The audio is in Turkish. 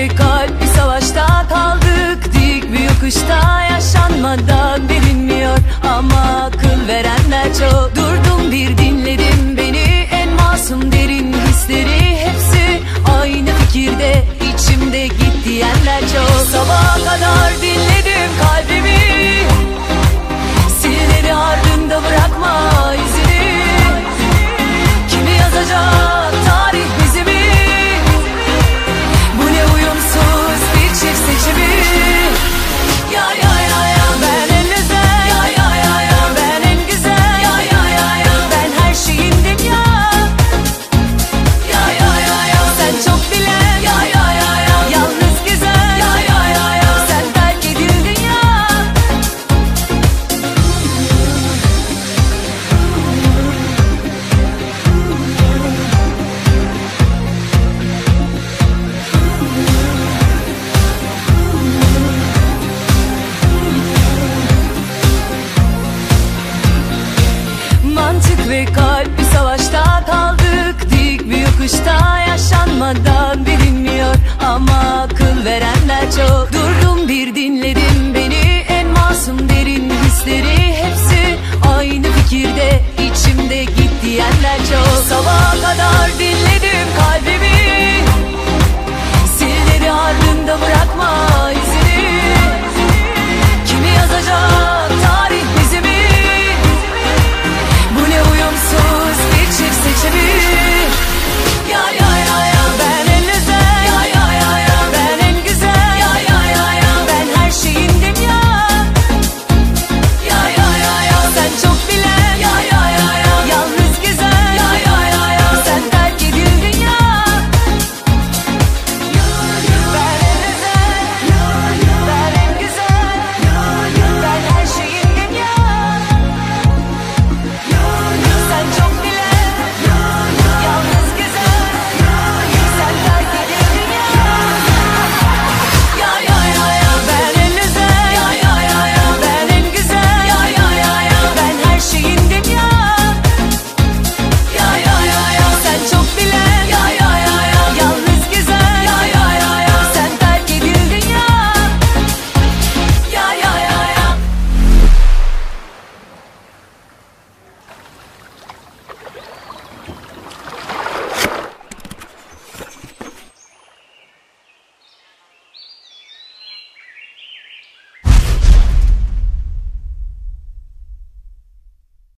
ve kalp bir savaşta kaldık. Dik bir yokuşta yaşanmadan bilinmiyor. Ama akıl verenler çok kalp